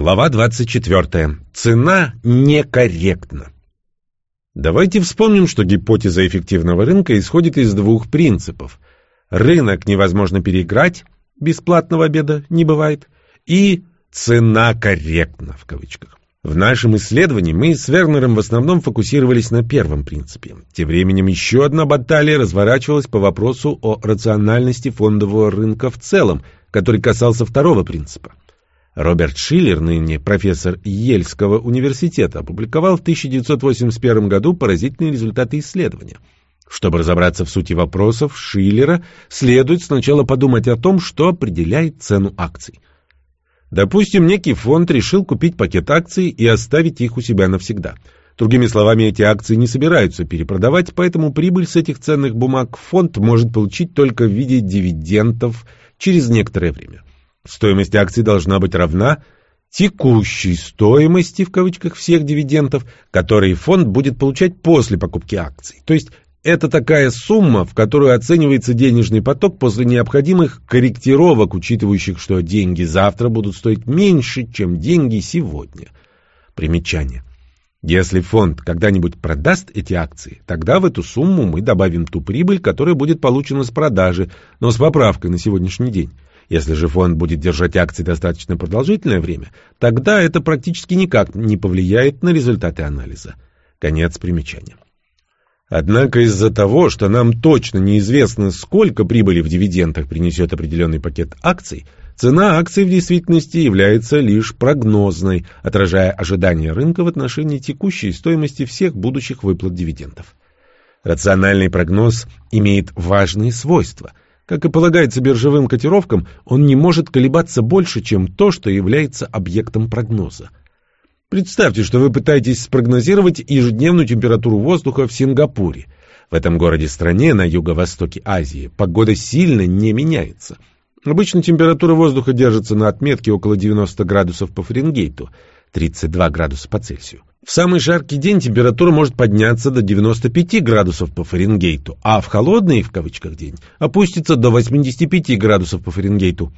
Глава 24. Цена некорректна. Давайте вспомним, что гипотеза эффективного рынка исходит из двух принципов. Рынок невозможно переиграть, бесплатного обеда не бывает, и «цена корректна» в кавычках. В нашем исследовании мы с Вернером в основном фокусировались на первом принципе. Тем временем еще одна баталия разворачивалась по вопросу о рациональности фондового рынка в целом, который касался второго принципа. Роберт Шиллер, ныне профессор Ельского университета, опубликовал в 1981 году поразительные результаты исследования. Чтобы разобраться в сути вопросов Шиллера, следует сначала подумать о том, что определяет цену акций. Допустим, некий фонд решил купить пакет акций и оставить их у себя навсегда. Другими словами, эти акции не собираются перепродавать, поэтому прибыль с этих ценных бумаг фонд может получить только в виде дивидендов через некоторое время. Стоимость акций должна быть равна текущей стоимости в кавычках всех дивидендов, которые фонд будет получать после покупки акций. То есть это такая сумма, в которую оценивается денежный поток после необходимых корректировок, учитывающих, что деньги завтра будут стоить меньше, чем деньги сегодня. Примечание. Если фонд когда-нибудь продаст эти акции, тогда в эту сумму мы добавим ту прибыль, которая будет получена с продажи, но с поправкой на сегодняшний день. Если же фонд будет держать акции достаточно продолжительное время, тогда это практически никак не повлияет на результаты анализа. Конец примечания. Однако из-за того, что нам точно неизвестно, сколько прибыли в дивидендах принесет определенный пакет акций, цена акций в действительности является лишь прогнозной, отражая ожидания рынка в отношении текущей стоимости всех будущих выплат дивидендов. Рациональный прогноз имеет важные свойства – как и полагается биржевым котировкам, он не может колебаться больше, чем то, что является объектом прогноза. Представьте, что вы пытаетесь спрогнозировать ежедневную температуру воздуха в Сингапуре. В этом городе-стране на юго-востоке Азии погода сильно не меняется. Обычно температура воздуха держится на отметке около 90 градусов по Фаренгейту, 32 градуса по Цельсию. В самый жаркий день температура может подняться до 95 градусов по Фаренгейту, а в холодный, в кавычках, день опустится до 85 градусов по Фаренгейту.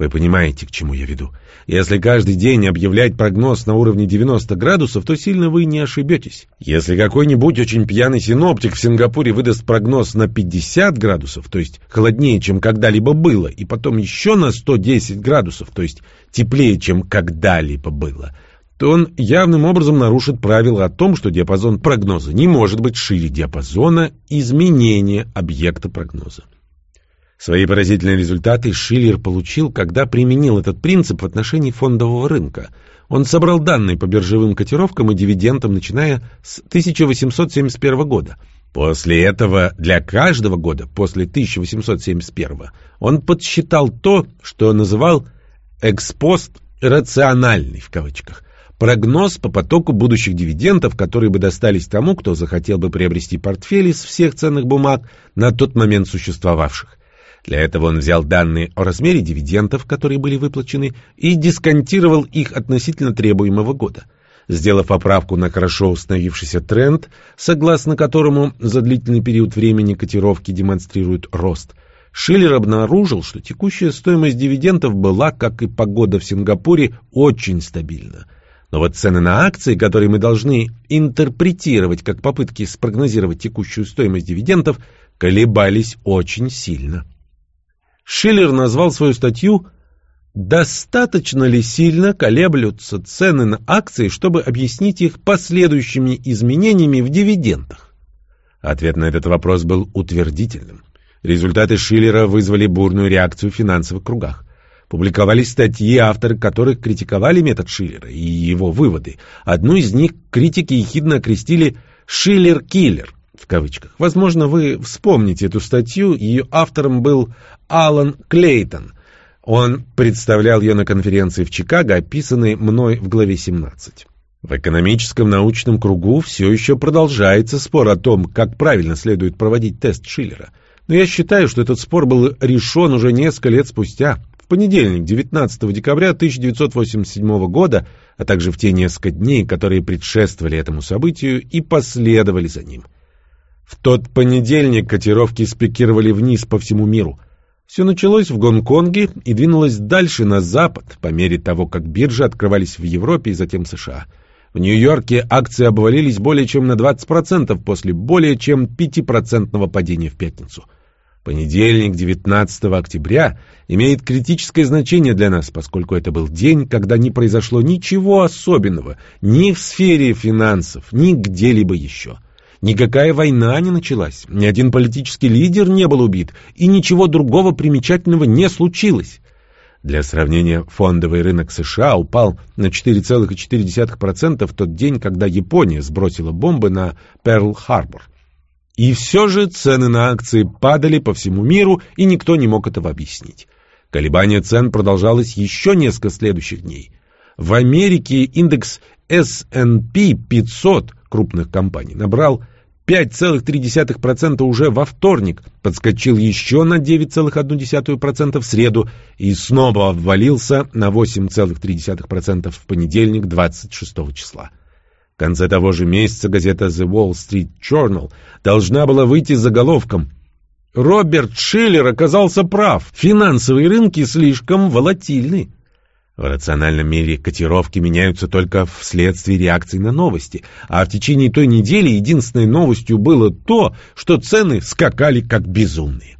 Вы понимаете, к чему я веду. Если каждый день объявлять прогноз на уровне 90 градусов, то сильно вы не ошибетесь. Если какой-нибудь очень пьяный синоптик в Сингапуре выдаст прогноз на 50 градусов, то есть холоднее, чем когда-либо было, и потом еще на 110 градусов, то есть теплее, чем когда-либо было – то он явным образом нарушит правило о том, что диапазон прогноза не может быть шире диапазона изменения объекта прогноза. Свои поразительные результаты Шиллер получил, когда применил этот принцип в отношении фондового рынка. Он собрал данные по биржевым котировкам и дивидендам, начиная с 1871 года. После этого для каждого года после 1871 он подсчитал то, что называл «экспост рациональный» в кавычках – Прогноз по потоку будущих дивидендов, которые бы достались тому, кто захотел бы приобрести портфель из всех ценных бумаг на тот момент существовавших. Для этого он взял данные о размере дивидендов, которые были выплачены, и дисконтировал их относительно требуемого года. Сделав поправку на хорошо установившийся тренд, согласно которому за длительный период времени котировки демонстрируют рост, Шиллер обнаружил, что текущая стоимость дивидендов была, как и погода в Сингапуре, очень стабильна – но вот цены на акции, которые мы должны интерпретировать как попытки спрогнозировать текущую стоимость дивидендов, колебались очень сильно. Шиллер назвал свою статью «Достаточно ли сильно колеблются цены на акции, чтобы объяснить их последующими изменениями в дивидендах?» Ответ на этот вопрос был утвердительным. Результаты Шиллера вызвали бурную реакцию в финансовых кругах. Публиковались статьи, авторы которых критиковали метод Шиллера и его выводы. Одну из них критики ехидно окрестили «Шиллер-киллер» в кавычках. Возможно, вы вспомните эту статью, ее автором был Алан Клейтон. Он представлял ее на конференции в Чикаго, описанной мной в главе 17. В экономическом научном кругу все еще продолжается спор о том, как правильно следует проводить тест Шиллера. Но я считаю, что этот спор был решен уже несколько лет спустя понедельник, 19 декабря 1987 года, а также в те несколько дней, которые предшествовали этому событию и последовали за ним. В тот понедельник котировки спикировали вниз по всему миру. Все началось в Гонконге и двинулось дальше на запад, по мере того, как биржи открывались в Европе и затем США. В Нью-Йорке акции обвалились более чем на 20% после более чем 5% падения в пятницу. Понедельник, 19 октября, имеет критическое значение для нас, поскольку это был день, когда не произошло ничего особенного ни в сфере финансов, ни где-либо еще. Никакая война не началась, ни один политический лидер не был убит, и ничего другого примечательного не случилось. Для сравнения, фондовый рынок США упал на 4,4% в тот день, когда Япония сбросила бомбы на Перл-Харбор. И все же цены на акции падали по всему миру, и никто не мог этого объяснить. Колебание цен продолжалось еще несколько следующих дней. В Америке индекс S&P 500 крупных компаний набрал 5,3% уже во вторник, подскочил еще на 9,1% в среду и снова обвалился на 8,3% в понедельник 26 числа. Конце того же месяца газета The Wall Street Journal должна была выйти с заголовком «Роберт Шиллер оказался прав. Финансовые рынки слишком волатильны». В рациональном мире котировки меняются только вследствие реакции на новости, а в течение той недели единственной новостью было то, что цены скакали как безумные.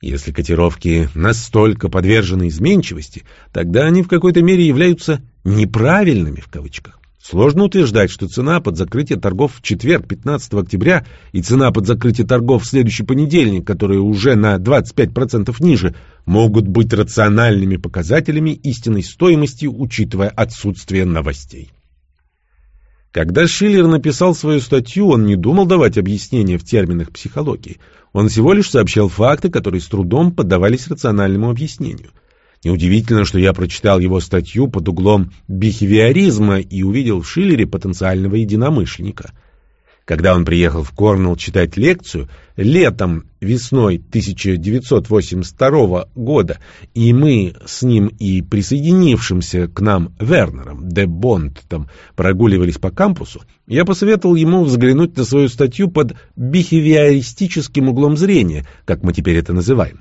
Если котировки настолько подвержены изменчивости, тогда они в какой-то мере являются «неправильными» в кавычках. Сложно утверждать, что цена под закрытие торгов в четверг, 15 октября, и цена под закрытие торгов в следующий понедельник, которые уже на 25% ниже, могут быть рациональными показателями истинной стоимости, учитывая отсутствие новостей. Когда Шиллер написал свою статью, он не думал давать объяснения в терминах психологии. Он всего лишь сообщал факты, которые с трудом поддавались рациональному объяснению. Неудивительно, что я прочитал его статью под углом бихевиоризма и увидел в Шиллере потенциального единомышленника. Когда он приехал в Корнелл читать лекцию летом, весной 1982 года, и мы с ним и присоединившимся к нам Вернером де Бондтом прогуливались по кампусу, я посоветовал ему взглянуть на свою статью под бихевиористическим углом зрения, как мы теперь это называем.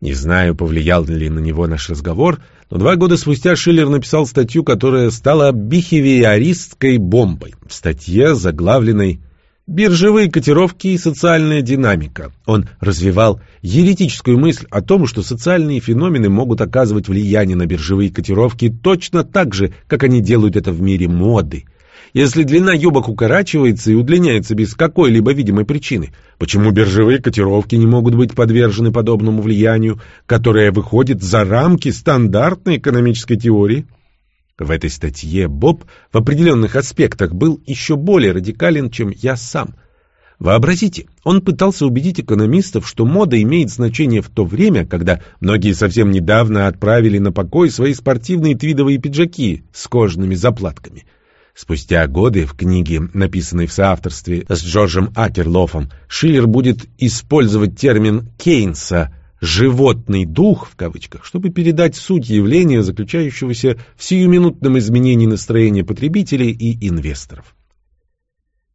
Не знаю, повлиял ли на него наш разговор, но два года спустя Шиллер написал статью, которая стала бихевиористской бомбой. В статье, заглавленной «Биржевые котировки и социальная динамика». Он развивал еретическую мысль о том, что социальные феномены могут оказывать влияние на биржевые котировки точно так же, как они делают это в мире моды – если длина юбок укорачивается и удлиняется без какой-либо видимой причины, почему биржевые котировки не могут быть подвержены подобному влиянию, которое выходит за рамки стандартной экономической теории? В этой статье Боб в определенных аспектах был еще более радикален, чем я сам. Вообразите, он пытался убедить экономистов, что мода имеет значение в то время, когда многие совсем недавно отправили на покой свои спортивные твидовые пиджаки с кожаными заплатками – Спустя годы в книге, написанной в соавторстве с Джорджем Акерлофом, Шиллер будет использовать термин Кейнса «животный дух» в кавычках, чтобы передать суть явления, заключающегося в сиюминутном изменении настроения потребителей и инвесторов.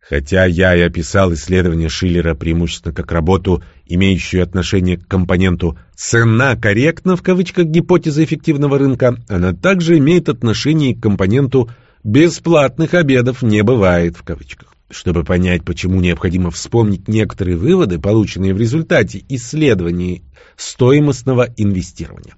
Хотя я и описал исследование Шиллера преимущественно как работу, имеющую отношение к компоненту «цена корректна» в кавычках гипотезы эффективного рынка, она также имеет отношение к компоненту «бесплатных обедов не бывает» в кавычках. Чтобы понять, почему необходимо вспомнить некоторые выводы, полученные в результате исследований стоимостного инвестирования.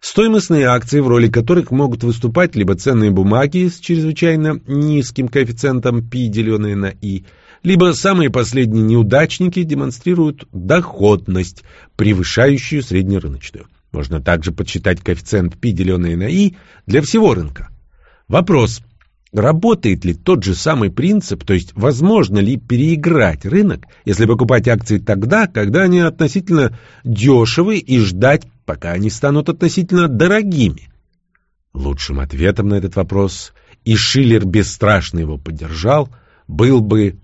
Стоимостные акции, в роли которых могут выступать либо ценные бумаги с чрезвычайно низким коэффициентом π, деленное на i, либо самые последние неудачники демонстрируют доходность, превышающую среднерыночную. Можно также подсчитать коэффициент π, деленное на i для всего рынка. Вопрос, работает ли тот же самый принцип, то есть возможно ли переиграть рынок, если покупать акции тогда, когда они относительно дешевы и ждать, пока они станут относительно дорогими? Лучшим ответом на этот вопрос, и Шиллер бесстрашно его поддержал, был бы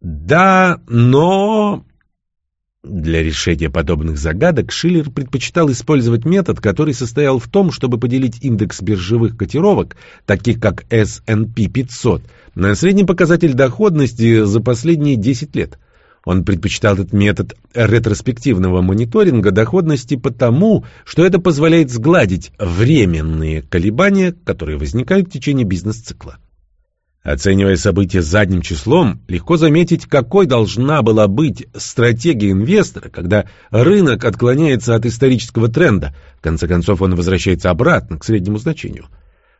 «да, но...» Для решения подобных загадок Шиллер предпочитал использовать метод, который состоял в том, чтобы поделить индекс биржевых котировок, таких как S&P 500, на средний показатель доходности за последние 10 лет. Он предпочитал этот метод ретроспективного мониторинга доходности потому, что это позволяет сгладить временные колебания, которые возникают в течение бизнес-цикла. Оценивая события задним числом, легко заметить, какой должна была быть стратегия инвестора, когда рынок отклоняется от исторического тренда, в конце концов он возвращается обратно к среднему значению.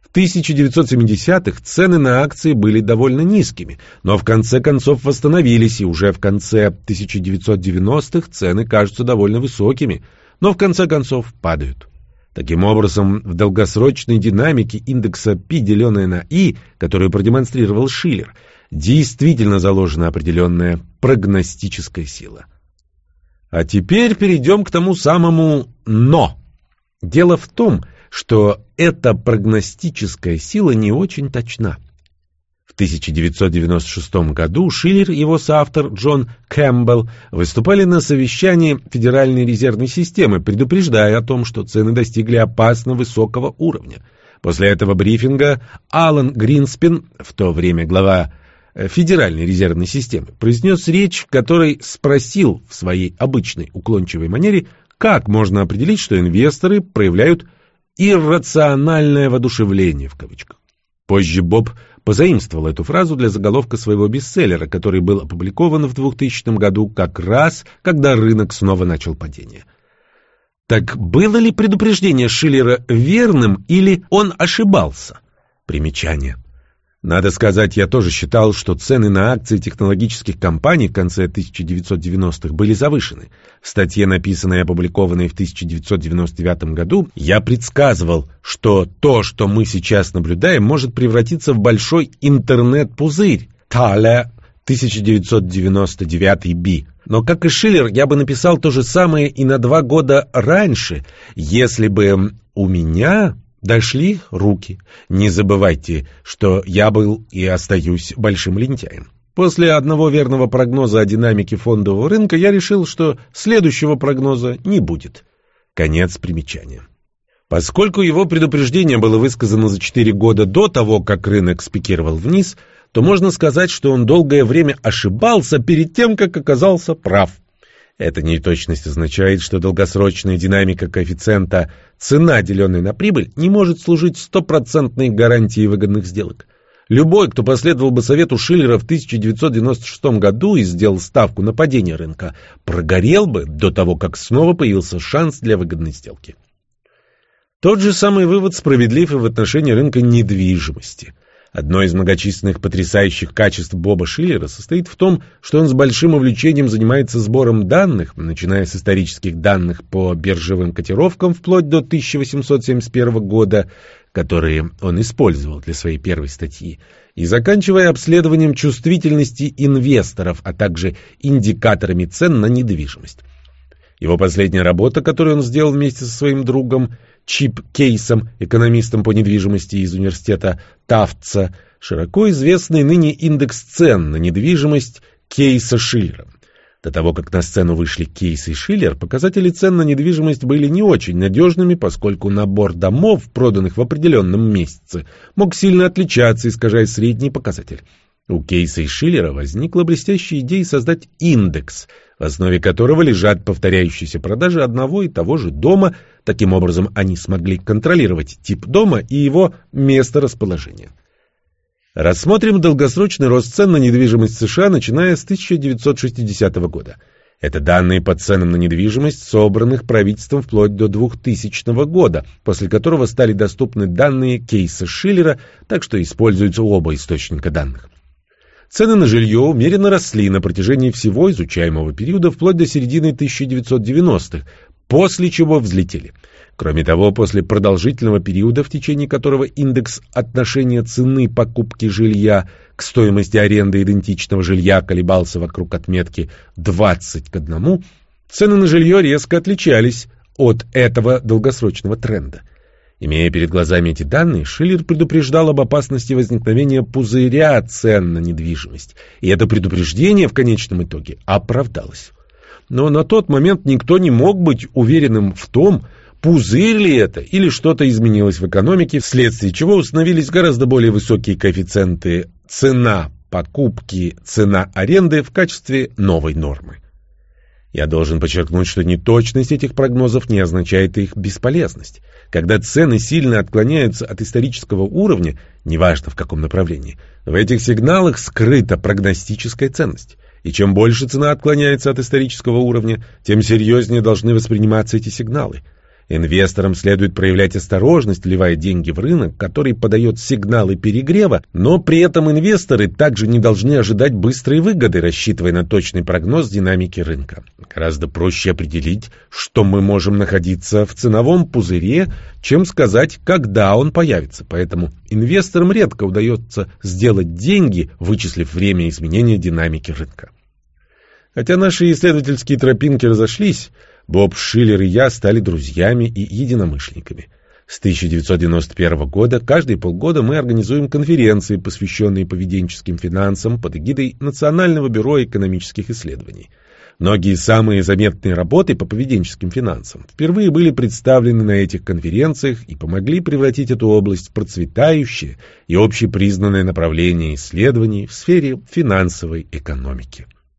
В 1970-х цены на акции были довольно низкими, но в конце концов восстановились, и уже в конце 1990-х цены кажутся довольно высокими, но в конце концов падают. Таким образом, в долгосрочной динамике индекса π, деленное на I, которую продемонстрировал Шиллер, действительно заложена определенная прогностическая сила. А теперь перейдем к тому самому «но». Дело в том, что эта прогностическая сила не очень точна. В 1996 году Шиллер и его соавтор Джон Кэмпбелл выступали на совещании Федеральной резервной системы, предупреждая о том, что цены достигли опасно высокого уровня. После этого брифинга Алан Гринспен, в то время глава э, Федеральной резервной системы, произнес речь, в которой спросил в своей обычной уклончивой манере, как можно определить, что инвесторы проявляют «иррациональное воодушевление» в кавычках. Позже Боб позаимствовал эту фразу для заголовка своего бестселлера, который был опубликован в 2000 году как раз, когда рынок снова начал падение. Так было ли предупреждение Шиллера верным или он ошибался? Примечание. Надо сказать, я тоже считал, что цены на акции технологических компаний в конце 1990-х были завышены. В статье, написанной и опубликованной в 1999 году, я предсказывал, что то, что мы сейчас наблюдаем, может превратиться в большой интернет-пузырь. Таля 1999 би. Но, как и Шиллер, я бы написал то же самое и на два года раньше, если бы у меня Дошли руки. Не забывайте, что я был и остаюсь большим лентяем. После одного верного прогноза о динамике фондового рынка я решил, что следующего прогноза не будет. Конец примечания. Поскольку его предупреждение было высказано за 4 года до того, как рынок спикировал вниз, то можно сказать, что он долгое время ошибался перед тем, как оказался прав. Эта неточность означает, что долгосрочная динамика коэффициента цена, деленная на прибыль, не может служить стопроцентной гарантией выгодных сделок. Любой, кто последовал бы совету Шиллера в 1996 году и сделал ставку на падение рынка, прогорел бы до того, как снова появился шанс для выгодной сделки. Тот же самый вывод справедлив и в отношении рынка недвижимости – Одно из многочисленных потрясающих качеств Боба Шиллера состоит в том, что он с большим увлечением занимается сбором данных, начиная с исторических данных по биржевым котировкам вплоть до 1871 года, которые он использовал для своей первой статьи, и заканчивая обследованием чувствительности инвесторов, а также индикаторами цен на недвижимость. Его последняя работа, которую он сделал вместе со своим другом Чип Кейсом, экономистом по недвижимости из университета Тафтса, широко известный ныне индекс цен на недвижимость Кейса Шиллера. До того, как на сцену вышли Кейс и Шиллер, показатели цен на недвижимость были не очень надежными, поскольку набор домов, проданных в определенном месяце, мог сильно отличаться, искажая средний показатель. У Кейса и Шиллера возникла блестящая идея создать индекс, в основе которого лежат повторяющиеся продажи одного и того же дома. Таким образом, они смогли контролировать тип дома и его место расположения. Рассмотрим долгосрочный рост цен на недвижимость США, начиная с 1960 года. Это данные по ценам на недвижимость, собранных правительством вплоть до 2000 года, после которого стали доступны данные кейса Шиллера, так что используются оба источника данных. Цены на жилье умеренно росли на протяжении всего изучаемого периода вплоть до середины 1990-х, после чего взлетели. Кроме того, после продолжительного периода, в течение которого индекс отношения цены покупки жилья к стоимости аренды идентичного жилья колебался вокруг отметки 20 к 1, цены на жилье резко отличались от этого долгосрочного тренда. Имея перед глазами эти данные, Шиллер предупреждал об опасности возникновения пузыря цен на недвижимость, и это предупреждение в конечном итоге оправдалось. Но на тот момент никто не мог быть уверенным в том, пузырь ли это или что-то изменилось в экономике, вследствие чего установились гораздо более высокие коэффициенты цена покупки цена аренды в качестве новой нормы. Я должен подчеркнуть, что неточность этих прогнозов не означает их бесполезность. Когда цены сильно отклоняются от исторического уровня, неважно в каком направлении, в этих сигналах скрыта прогностическая ценность. И чем больше цена отклоняется от исторического уровня, тем серьезнее должны восприниматься эти сигналы – Инвесторам следует проявлять осторожность, вливая деньги в рынок, который подает сигналы перегрева, но при этом инвесторы также не должны ожидать быстрой выгоды, рассчитывая на точный прогноз динамики рынка. Гораздо проще определить, что мы можем находиться в ценовом пузыре, чем сказать, когда он появится. Поэтому инвесторам редко удается сделать деньги, вычислив время изменения динамики рынка. Хотя наши исследовательские тропинки разошлись, Боб Шиллер и я стали друзьями и единомышленниками. С 1991 года каждые полгода мы организуем конференции, посвященные поведенческим финансам под эгидой Национального бюро экономических исследований. Многие самые заметные работы по поведенческим финансам впервые были представлены на этих конференциях и помогли превратить эту область в процветающее и общепризнанное направление исследований в сфере финансовой экономики.